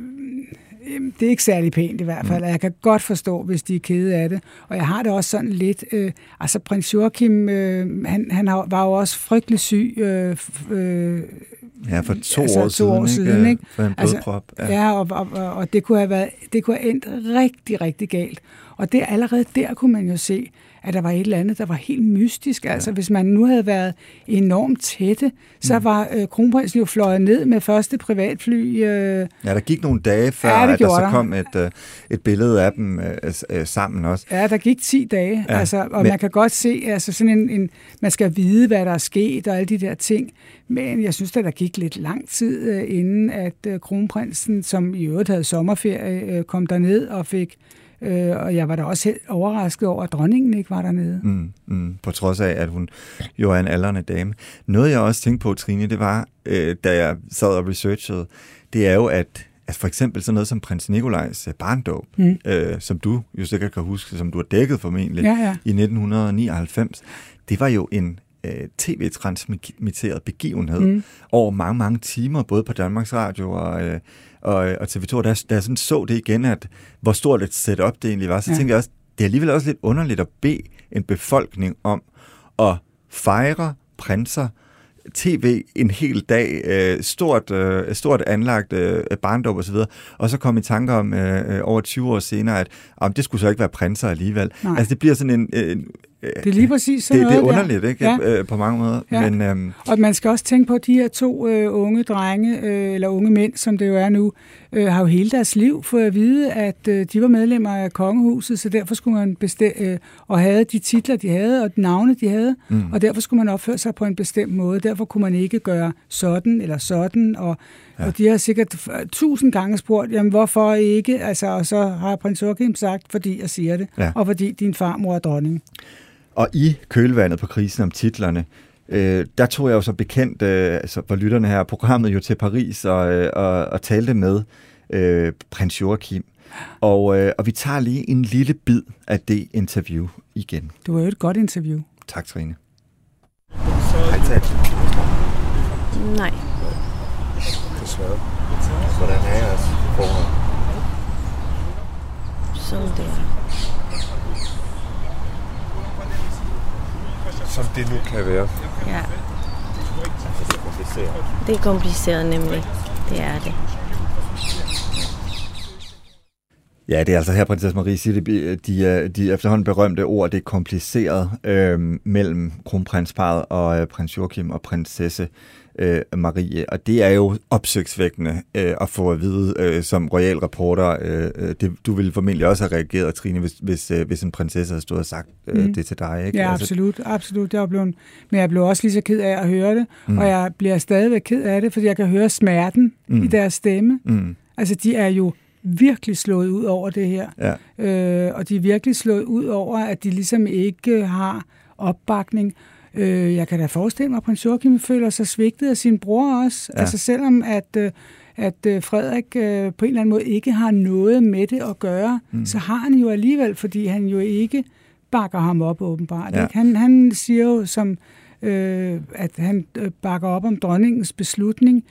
S2: det er ikke særlig pænt i hvert fald, mm. jeg kan godt forstå, hvis de er kede af det. Og jeg har det også sådan lidt, øh, altså prins Joachim, øh, han, han var jo også frygtelig syg. Øh, øh,
S1: ja, for to altså, år to siden, år siden ikke? For en
S2: Altså, ja, ja og, og, og, og det kunne have været, det kunne have endt rigtig, rigtig galt. Og det allerede der kunne man jo se, at der var et eller andet, der var helt mystisk. Altså, hvis man nu havde været enormt tætte, så
S1: Mm.
S2: var øh, kronprinsen jo fløjet ned med første privatfly. Øh,
S1: Ja, der gik nogle dage før,
S2: Ja,
S1: at der så kom et, øh, et billede af dem øh, øh, sammen også.
S2: Ja, der gik 10 dage,
S1: Ja,
S2: ja, altså, og
S1: men-
S2: men... man kan godt se, altså sådan en, en, man skal vide, hvad der er sket og alle de der ting, men jeg synes, at der gik lidt lang tid, øh, inden at øh, kronprinsen, som i øvrigt havde sommerferie, øh, kom derned og fik, øh, og jeg var da også helt overrasket over, at dronningen ikke var dernede.
S1: Mm, mm, på trods af, at hun jo er en aldrende dame. Noget, jeg også tænkte på, Trine, det var, øh, da jeg sad og researchede, det er jo, at, at for eksempel sådan noget som prins Nikolajs øh, barndåb,
S2: Mm.
S1: øh, som du jo sikkert kan huske, som du har dækket formentlig
S2: Ja, ja.
S1: i 1999, det var jo en øh, tv-transmitteret begivenhed. Mm. over mange, mange timer, både på Danmarks Radio og, øh, og, og TV2. Da, jeg- da jeg sådan så det igen, at hvor stort et setup det egentlig var, så ja. Tænkte jeg også, det er alligevel også lidt underligt at bede en befolkning om at fejre prinser, tv en hel dag, øh, stort, øh, stort anlagt øh, barndom og så videre, og så kom i tanker om øh, øh, over 20 år senere, at om det skulle så ikke være prinser alligevel.
S2: Nej.
S1: Altså det bliver sådan en... en
S2: Det er lige præcis sådan
S1: det, det er
S2: noget der.
S1: underligt, ikke?
S2: Ja.
S1: Øh, på mange måder.
S2: Ja.
S1: Men, øhm,
S2: Og man skal også tænke på, at de her to øh, unge drenge, øh, eller unge mænd, som det jo er nu, øh, har jo hele deres liv fået at vide, at øh, de var medlemmer af kongehuset, så derfor skulle man bestemme, øh, og havde de titler, de havde, og de navne, de havde, mm. og derfor skulle man opføre sig på en bestemt måde. Derfor kunne man ikke gøre sådan eller sådan, og, ja. og de har sikkert tusind gange spurgt, jamen hvorfor ikke? Altså, og så har prins Joachim sagt, fordi jeg siger det,
S1: Ja.
S2: og fordi din farmor er dronning.
S1: Og i kølvandet på krisen om titlerne, øh, der tog jeg jo så bekendt, øh, altså for lytterne her, programmet jo til Paris og, øh, og, og talte med øh, prins Joachim. Og, øh, og vi tager lige en lille bid af det interview igen.
S2: Det var jo et godt interview.
S1: Tak, Trine. Hej, tak.
S8: Nej.
S1: Desværre. Hvordan er jeres forhold?
S8: Som det er.
S6: Som det nu kan være.
S8: Ja. Det er kompliceret nemlig. Det er det.
S1: Ja, det er altså her, prinsesse Marie siger, de, de, er- de efterhånden berømte ord, det er kompliceret øh, mellem kronprinsparet og øh, prins Joachim og prinsesse øh, Marie. Og det er jo opsigtsvækkende øh, at få at vide øh, som royal reporter. Øh, øh, det, du ville formentlig også have reageret, Trine, hvis, hvis, øh, hvis en prinsesse havde stået og sagt øh,
S2: Mm.
S1: det til dig. Ikke?
S2: Ja, absolut, absolut. Jeg er blevet, men jeg blev også lige så ked af at høre det, mm. og jeg bliver stadigvæk ked af det, fordi jeg kan høre smerten
S1: mm.
S2: i deres stemme.
S1: Mm,
S2: Altså, de er jo virkelig slået ud over det her.
S1: ja.
S2: Øh, og de er virkelig slået ud over, at de ligesom ikke har opbakning. Øh, jeg kan da forestille mig, at prins Joachim føler sig svigtet af sin bror også.
S1: Ja.
S2: Altså selvom at, øh, at øh, Frederik øh, på en eller anden måde ikke har noget med det at gøre, mm. så har han jo alligevel, fordi han jo ikke bakker ham op åbenbart.
S1: Ja.
S2: Ikke? Han, han siger jo, som, øh, at han bakker op om dronningens beslutning.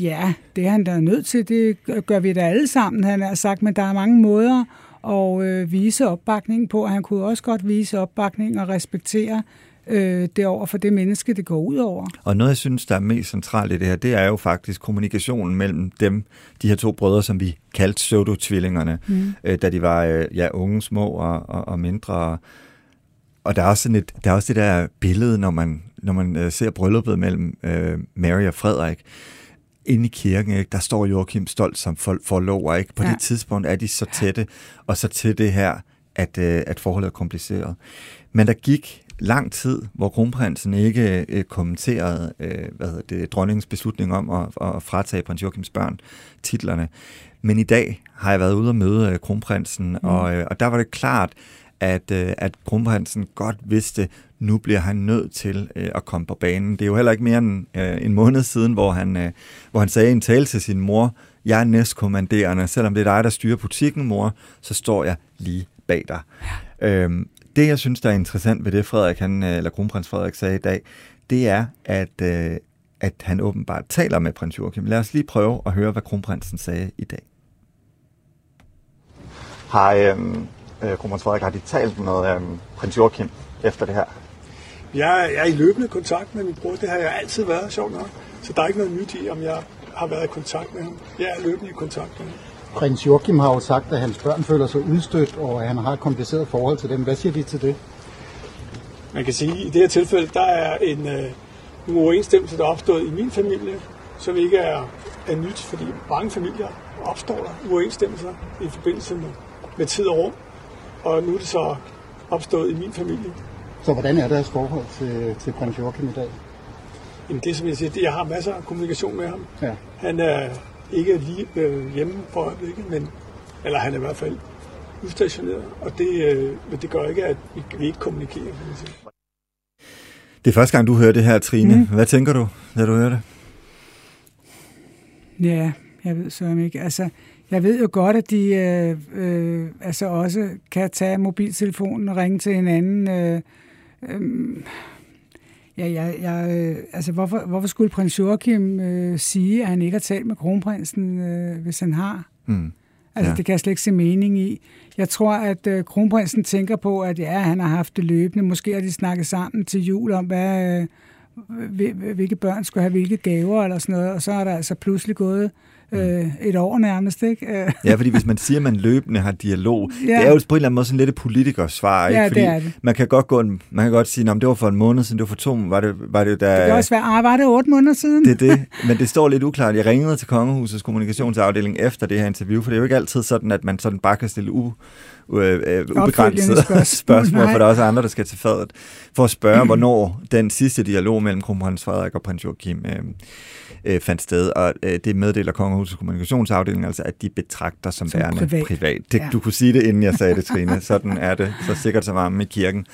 S2: Ja, det er han da nødt til. Det gør vi da alle sammen, han har sagt, men der er mange måder at øh, vise opbakning på. Han kunne også godt vise opbakning og respektere øh, det over for det menneske, det går ud over.
S1: Og noget, jeg synes, der er mest centralt i det her, det er jo faktisk kommunikationen mellem dem, de her to brødre, som vi kaldte pseudo-tvillingerne, mm. øh, da de var øh, ja, unge, små og, og, og mindre. Og der er også, sådan et, der er også det der billede, når man, når man øh, ser brylluppet mellem øh, Mary og Frederik, inde i kirken, ikke? der står Joachim stolt som for, forlover. Ikke? På ja.
S2: Ja.
S1: det tidspunkt er de så tætte, og så til det her, at, øh, at forholdet er kompliceret. Men der gik lang tid, hvor kronprinsen ikke øh, kommenterede øh, hvad hedder det, dronningens beslutning om at, at fratage prins Joachims børn titlerne. Men i dag har jeg været ude og møde øh, kronprinsen, mm. og, øh, og der var det klart, at, øh, at kronprinsen godt vidste, nu bliver han nødt til øh, at komme på banen. Det er jo heller ikke mere end øh, en måned siden, hvor han, øh, hvor han sagde en tale til sin mor, jeg er næstkommanderende, selvom det er dig, der styrer butikken, mor, så står jeg lige bag dig. Ja. Øhm, det, jeg synes, der er interessant ved det, Frederik, han, øh, eller kronprins Frederik sagde i dag, det er, at, øh, at han åbenbart taler med prins Joachim. Lad os lige prøve at høre, hvad kronprinsen sagde i dag. Hej, øhm, øh, kronprins Frederik, har de talt med øhm, prins Joachim efter det her?
S9: Jeg, jeg er i løbende kontakt med min bror. Det har jeg altid været, sjovt nok. Så der er ikke noget nyt i, om jeg har været i kontakt med ham. Jeg er løbende i kontakt med ham.
S10: Prins Joachim har jo sagt, at hans børn føler sig udstødt, og at han har et kompliceret forhold til dem. Hvad siger de til det?
S9: man kan sige, at i det her tilfælde, der er en øh, uoverensstemmelse, der er opstået i min familie, som ikke er, er nyt, fordi mange familier opstår der uoverensstemmelser i forbindelse med, med tid og rum. Og nu er det så opstået i min familie.
S10: Så hvordan er deres forhold til, til prins Joachim i dag?
S9: Jamen det, som jeg siger, det, jeg har masser af kommunikation med ham.
S10: Ja.
S9: Han er ikke lige øh, hjemme for øjeblikket, men, eller han er i hvert fald udstationeret, og det, øh, men det gør ikke, at vi, vi ikke kommunikerer. Kan man sige.
S1: Det er første gang, du hører det her, Trine. Mm. Hvad tænker du, da du hører det?
S2: Ja, jeg ved så ikke. Altså, jeg ved jo godt, at de øh, øh, altså også kan tage mobiltelefonen og ringe til hinanden. Øh, øh, ja, jeg, jeg, øh, altså, hvorfor, hvorfor skulle prins Joachim øh, sige, at han ikke har talt med kronprinsen, øh, hvis han har?
S1: Mm.
S2: Altså,
S1: Ja.
S2: det kan jeg slet ikke se mening i. Jeg tror, at øh, kronprinsen tænker på, at ja, han har haft det løbende. Måske har de snakket sammen til jul om, hvad, øh, hvil- hvilke børn skulle have hvilke gaver eller sådan noget. Og så er der altså pludselig gået øh, et år nærmest, ikke? Øh,
S1: Ja, fordi hvis man siger, at man løbende har dialog,
S2: Ja.
S1: det er jo på en eller anden måde sådan lidt et politikersvar, ikke?
S2: Ja, det
S1: fordi
S2: er det.
S1: Man kan godt gå, en, man kan godt sige, at det var for en måned siden, det var for to, var det, var det da...
S2: det kan også være, ah, var det otte måneder siden?
S1: Det er det, men det står lidt uklart. Jeg ringede til Kongehusets kommunikationsafdeling efter det her interview, for det er jo ikke altid sådan, at man sådan bare kan stille u, øh, øh, ubegrænsede *laughs*
S2: spørgsmål.
S1: spørgsmål, for der er også andre, der skal til fadet, for at spørge, *clears throat* hvornår den sidste dialog mellem kronprins Frederik og prins Joachim øh, øh, fandt sted, og øh, det meddeler Kongehusets kommunikationsafdeling, altså at de betragter som,
S2: Som
S1: værende
S2: privat.
S1: privat. Det,
S2: Ja.
S1: Du kunne sige det, inden jeg sagde det, Trine. *laughs* Sådan er det, så sikkert som varme i kirken.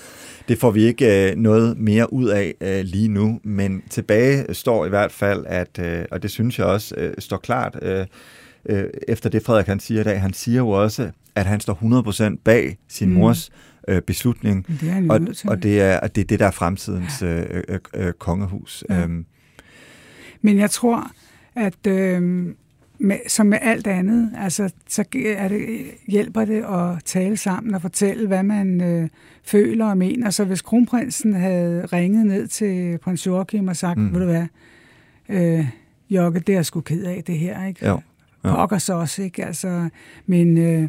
S1: Det får vi ikke øh, noget mere ud af øh, lige nu, men tilbage står i hvert fald, at, øh, og det synes jeg også øh, står klart, øh, øh, efter det Frederik han siger i dag, han siger jo også, at han står 100% bag sin
S2: Mm.
S1: mors øh, beslutning,
S2: det er
S1: og, og det er og det, er det, der er fremtidens øh, øh, øh, kongehus.
S2: Ja.
S1: Øhm,
S2: Men jeg tror, at øh, med, som med alt andet, altså, så er det, hjælper det at tale sammen og fortælle, hvad man øh, føler og mener. Så hvis kronprinsen havde ringet ned til prins Joachim og sagt. Mm. ved du hvad, øh, Jokke, det er jeg sgu ked af, det her, ikke?
S1: jo. Ja.
S2: Pokker så også, ikke? Altså, men øh,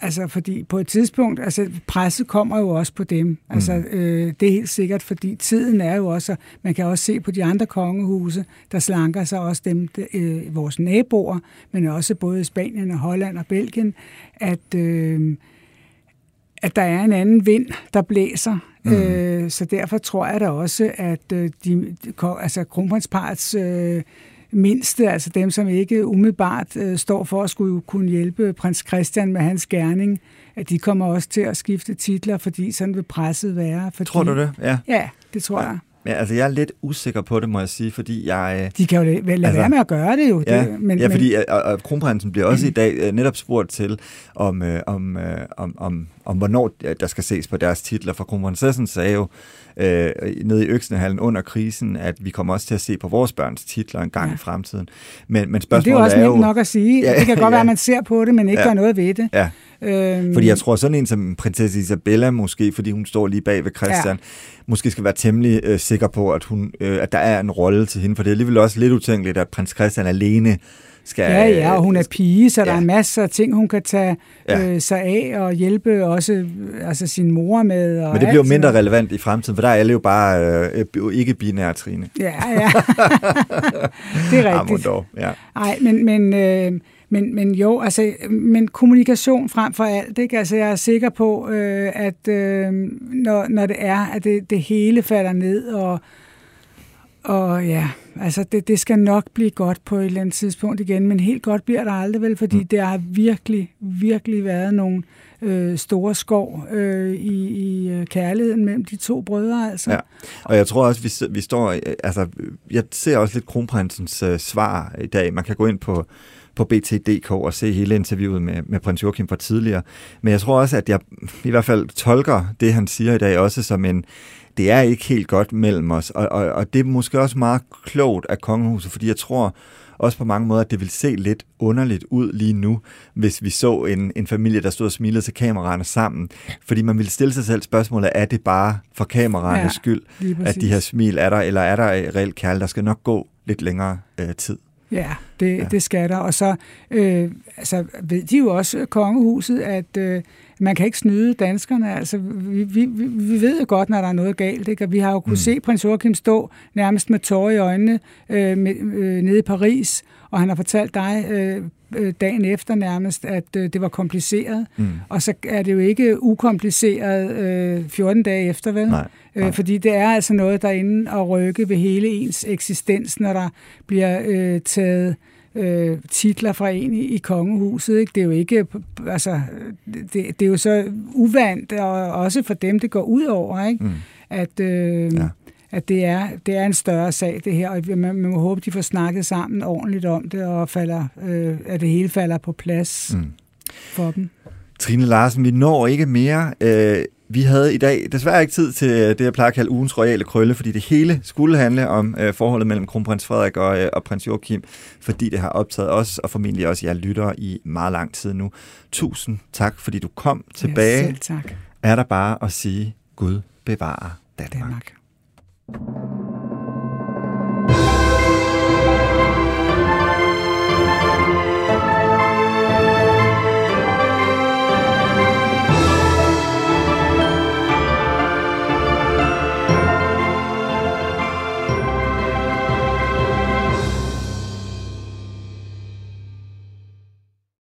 S2: altså, fordi på et tidspunkt, altså presset kommer jo også på dem. Altså, øh, det er helt sikkert, fordi tiden er jo også, man kan også se på de andre kongehuse, der slanker sig også dem, øh, vores naboer, men også både i Spanien og Holland og Belgien, at øh, at der er en anden vind, der blæser. Mm. Øh, så derfor tror jeg da også, at øh, de, altså kronprinsparets øh, mindste, altså dem, som ikke umiddelbart øh, står for at skulle kunne hjælpe prins Christian med hans gerning, at de kommer også til at skifte titler, fordi sådan vil presset være. Fordi,
S1: Tror du det? Ja.
S2: Ja, det tror jeg.
S1: ja. Altså, jeg er lidt usikker på det, må jeg sige, fordi jeg... øh,
S2: De kan jo lade
S1: Altså,
S2: være med at gøre det jo.
S1: Ja,
S2: det, men,
S1: ja fordi og, og kronprinsen bliver også i dag øh, netop spurgt til, om, øh, om, øh, om, om, om hvornår øh, der skal ses på deres titler. For kronprinsessen sagde jo øh, nede i Øksnehallen under krisen, at vi kommer også til at se på vores børns titler en gang
S2: Ja.
S1: i fremtiden. Men, men
S2: men
S1: spørgsmålet
S2: det er jo også
S1: er
S2: nemt
S1: jo...
S2: nok at sige.
S1: Ja,
S2: det kan godt *laughs*
S1: ja.
S2: være, at man ser på det, men ikke
S1: Ja.
S2: gør noget ved det.
S1: Ja,
S2: Øhm,
S1: fordi jeg tror sådan en som prinsesse Isabella måske, fordi hun står lige bag ved Christian, ja. måske skal være temmelig øh, sikker på, at, hun, øh, at der er en rolle til hende, for det er alligevel også lidt utænkeligt, at prins Christian alene skal...
S2: Ja, ja, og hun er pige, så ja. der er masser af ting, hun kan tage
S1: Ja.
S2: øh, sig af og hjælpe også øh, altså sin mor med. Og
S1: Men det bliver jo mindre relevant i fremtiden, for der er alle jo bare øh, ikke binære Trine.
S2: Ja, ja. *laughs* det er rigtigt.
S1: dog, ja.
S2: Nej, men, men, øh, men, men jo, altså, men kommunikation frem for alt, ikke? Altså, jeg er sikker på, øh, at øh, når, når det er, at det, det hele falder ned, og, og ja, altså, det, det skal nok blive godt på et eller andet tidspunkt igen, men helt godt bliver der aldrig vel, fordi mm. der har virkelig, virkelig været nogle øh, store skov øh, i, i øh, kærligheden mellem de to brødre, altså.
S1: Ja. Og jeg tror også, vi, vi står... øh, Altså, jeg ser også lidt kronprinsens øh, svar i dag. Man kan gå ind på på BT.dk og se hele interviewet med, med prins Joachim fra tidligere. Men jeg tror også, at jeg i hvert fald tolker det, han siger i dag, også som en, det er ikke helt godt mellem os. Og, og, og det er måske også meget klogt af kongehuset, fordi jeg tror også på mange måder, at det vil se lidt underligt ud lige nu, hvis vi så en, en familie, der stod og smilede til kameraerne sammen. Fordi man ville stille sig selv spørgsmålet, er det bare for kameraernes
S2: Ja,
S1: skyld, at de her smil er der, eller er der reelt kærlighed, der skal nok gå lidt længere øh, tid?
S2: Ja, Det, ja. det skal der. Og så øh, altså, ved de jo også, kongehuset, at øh, man kan ikke snyde danskerne. Altså, vi, vi, vi ved jo godt, når der er noget galt. Ikke? Og vi har jo kunnet mm. se prins Joachim stå nærmest med tårer i øjnene øh, med, øh, nede i Paris, og han har fortalt dig øh, øh dagen efter nærmest, at øh, det var kompliceret. Mm. Og så er det jo ikke ukompliceret øh, 14 dage efter, vel?
S1: Nej.
S2: Øh, fordi det er altså noget, der er inde og rykke ved hele ens eksistens, når der bliver øh, taget øh, titler fra en i, i kongehuset. Ikke? Det er jo ikke, altså, det, det er jo så uvandt, og også for dem, det går ud over, ikke? Mm. at, øh, ja. at det, er, det er en større sag, det her, og man, man må håbe, de får snakket sammen ordentligt om det, og falder, øh, at det hele falder på plads mm. for dem.
S1: Trine Larsen, vi når ikke mere. Øh, vi havde i dag desværre ikke tid til det, jeg plejer at kalde ugens royale krølle, fordi det hele skulle handle om øh, forholdet mellem kronprins Frederik og, øh, og prins Joachim, fordi det har optaget os og formentlig også jer lyttere i meget lang tid nu. Tusind tak, fordi du kom tilbage.
S2: Ja, selv tak.
S1: Er der bare at sige, Gud bevarer Danmark.
S2: Danmark.